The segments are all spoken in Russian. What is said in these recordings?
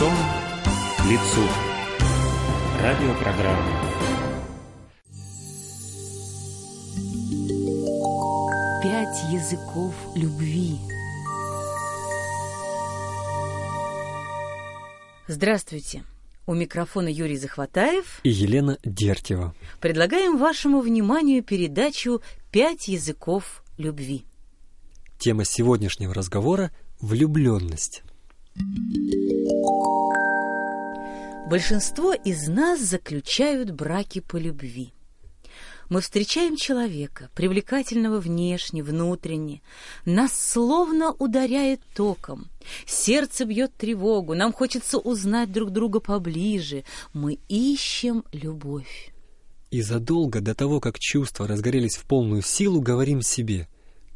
Лицом к лицу. Радиопрограмма. Пять языков любви. Здравствуйте. У микрофона Юрий Захватаев и Елена Дертьева. Предлагаем вашему вниманию передачу «Пять языков любви». Тема сегодняшнего разговора – влюбленность. Большинство из нас заключают браки по любви. Мы встречаем человека, привлекательного внешне, внутренне. Нас словно ударяет током. Сердце бьет тревогу, нам хочется узнать друг друга поближе. Мы ищем любовь. И задолго до того, как чувства разгорелись в полную силу, говорим себе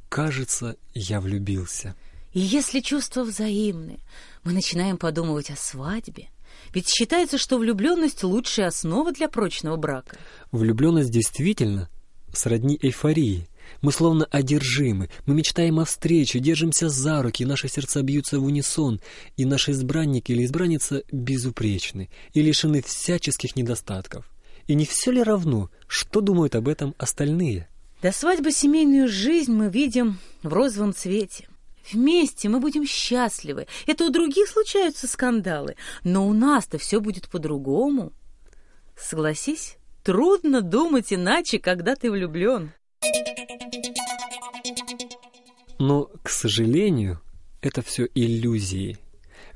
«Кажется, я влюбился». И если чувства взаимны, мы начинаем подумывать о свадьбе, ведь считается, что влюбленность – лучшая основа для прочного брака. Влюбленность действительно сродни эйфории. Мы словно одержимы, мы мечтаем о встрече, держимся за руки, наши сердца бьются в унисон, и наш избранник или избранница безупречны и лишены всяческих недостатков. И не все ли равно, что думают об этом остальные? До свадьбы семейную жизнь мы видим в розовом цвете. Вместе мы будем счастливы. Это у других случаются скандалы, но у нас-то все будет по-другому. Согласись, трудно думать иначе, когда ты влюблен. Но, к сожалению, это все иллюзии.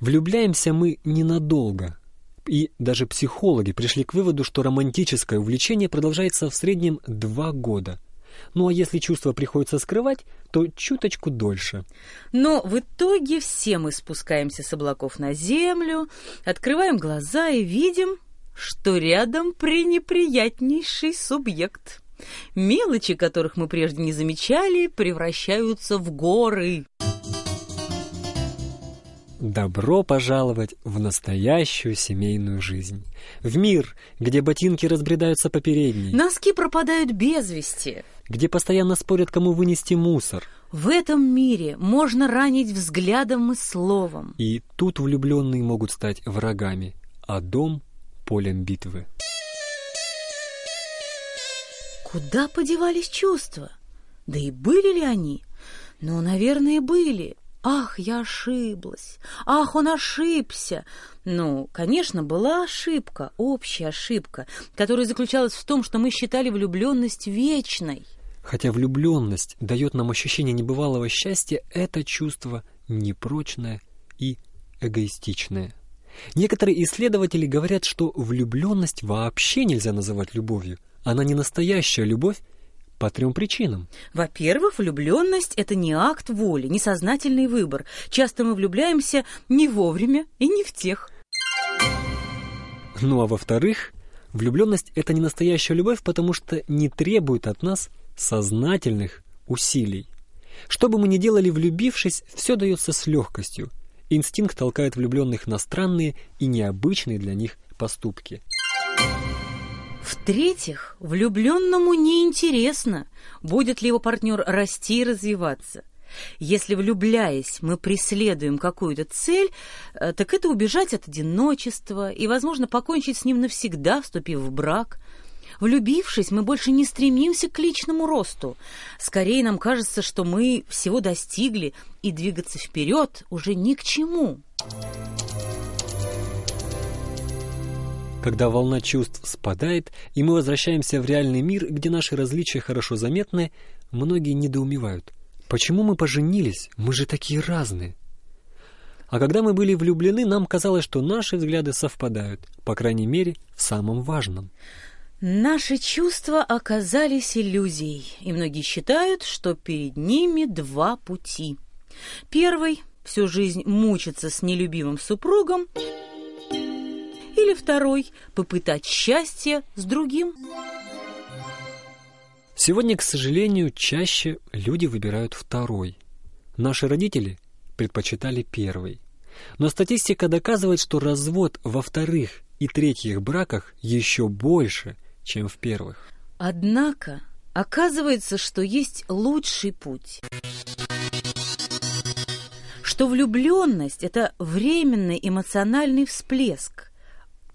Влюбляемся мы ненадолго. И даже психологи пришли к выводу, что романтическое увлечение продолжается в среднем два года – ну а если чувства приходится скрывать, то чуточку дольше. Но в итоге все мы спускаемся с облаков на землю, открываем глаза и видим, что рядом пренеприятнейший субъект. Мелочи, которых мы прежде не замечали, превращаются в горы. Добро пожаловать в настоящую семейную жизнь. В мир, где ботинки разбредаются по передней. Носки пропадают без вести где постоянно спорят, кому вынести мусор. В этом мире можно ранить взглядом и словом. И тут влюбленные могут стать врагами, а дом — полем битвы. Куда подевались чувства? Да и были ли они? Ну, наверное, были. Ах, я ошиблась. Ах, он ошибся. Ну, конечно, была ошибка, общая ошибка, которая заключалась в том, что мы считали влюбленность вечной. Хотя влюбленность дает нам ощущение небывалого счастья, это чувство непрочное и эгоистичное. Некоторые исследователи говорят, что влюбленность вообще нельзя называть любовью. Она не настоящая любовь по трем причинам. Во-первых, влюбленность – это не акт воли, не сознательный выбор. Часто мы влюбляемся не вовремя и не в тех. Ну а во-вторых, влюбленность – это не настоящая любовь, потому что не требует от нас сознательных усилий. Что бы мы ни делали, влюбившись, все дается с легкостью. Инстинкт толкает влюбленных на странные и необычные для них поступки. В-третьих, влюбленному неинтересно, будет ли его партнер расти и развиваться. Если, влюбляясь, мы преследуем какую-то цель, э, так это убежать от одиночества и, возможно, покончить с ним навсегда, вступив в брак – Влюбившись, мы больше не стремимся к личному росту. Скорее нам кажется, что мы всего достигли, и двигаться вперед уже ни к чему. Когда волна чувств спадает, и мы возвращаемся в реальный мир, где наши различия хорошо заметны, многие недоумевают. Почему мы поженились? Мы же такие разные. А когда мы были влюблены, нам казалось, что наши взгляды совпадают, по крайней мере, в самом важном. Наши чувства оказались иллюзией, и многие считают, что перед ними два пути. Первый — всю жизнь мучиться с нелюбимым супругом, или второй — попытать счастье с другим. Сегодня, к сожалению, чаще люди выбирают второй. Наши родители предпочитали первый. Но статистика доказывает, что развод во вторых и третьих браках еще больше – чем в первых. Однако оказывается, что есть лучший путь. что влюбленность – это временный эмоциональный всплеск.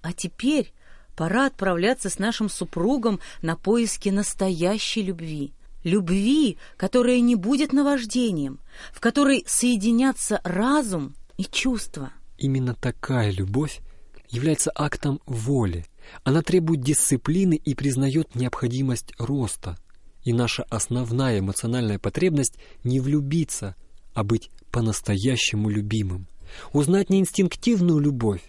А теперь пора отправляться с нашим супругом на поиски настоящей любви. Любви, которая не будет наваждением, в которой соединятся разум и чувства. Именно такая любовь является актом воли. Она требует дисциплины и признает необходимость роста. И наша основная эмоциональная потребность не влюбиться, а быть по-настоящему любимым. Узнать не инстинктивную любовь,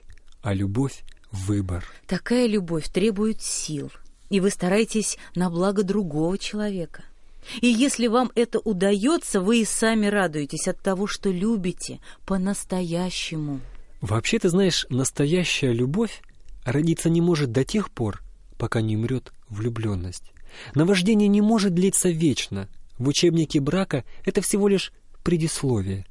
а любовь – выбор. Такая любовь требует сил, и вы стараетесь на благо другого человека. И если вам это удается, вы и сами радуетесь от того, что любите по-настоящему. Вообще, ты знаешь, настоящая любовь родиться не может до тех пор, пока не умрет влюбленность. Наваждение не может длиться вечно. В учебнике брака это всего лишь предисловие.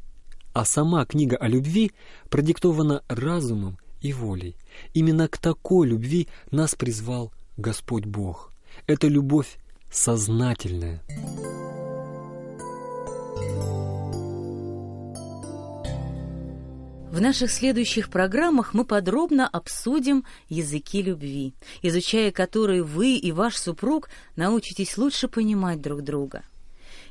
А сама книга о любви продиктована разумом и волей. Именно к такой любви нас призвал Господь Бог. Это любовь сознательная. В наших следующих программах мы подробно обсудим языки любви, изучая которые вы и ваш супруг научитесь лучше понимать друг друга.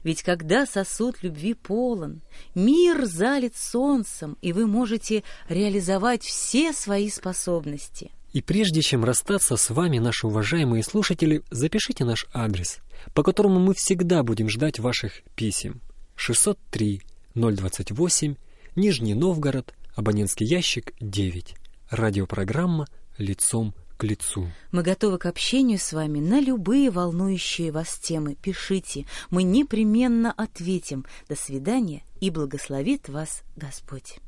Ведь когда сосуд любви полон, мир залит солнцем, и вы можете реализовать все свои способности. И прежде чем расстаться с вами, наши уважаемые слушатели, запишите наш адрес, по которому мы всегда будем ждать ваших писем. 603 028 Нижний Новгород, Абонентский ящик 9. Радиопрограмма «Лицом к лицу». Мы готовы к общению с вами на любые волнующие вас темы. Пишите, мы непременно ответим. До свидания и благословит вас Господь.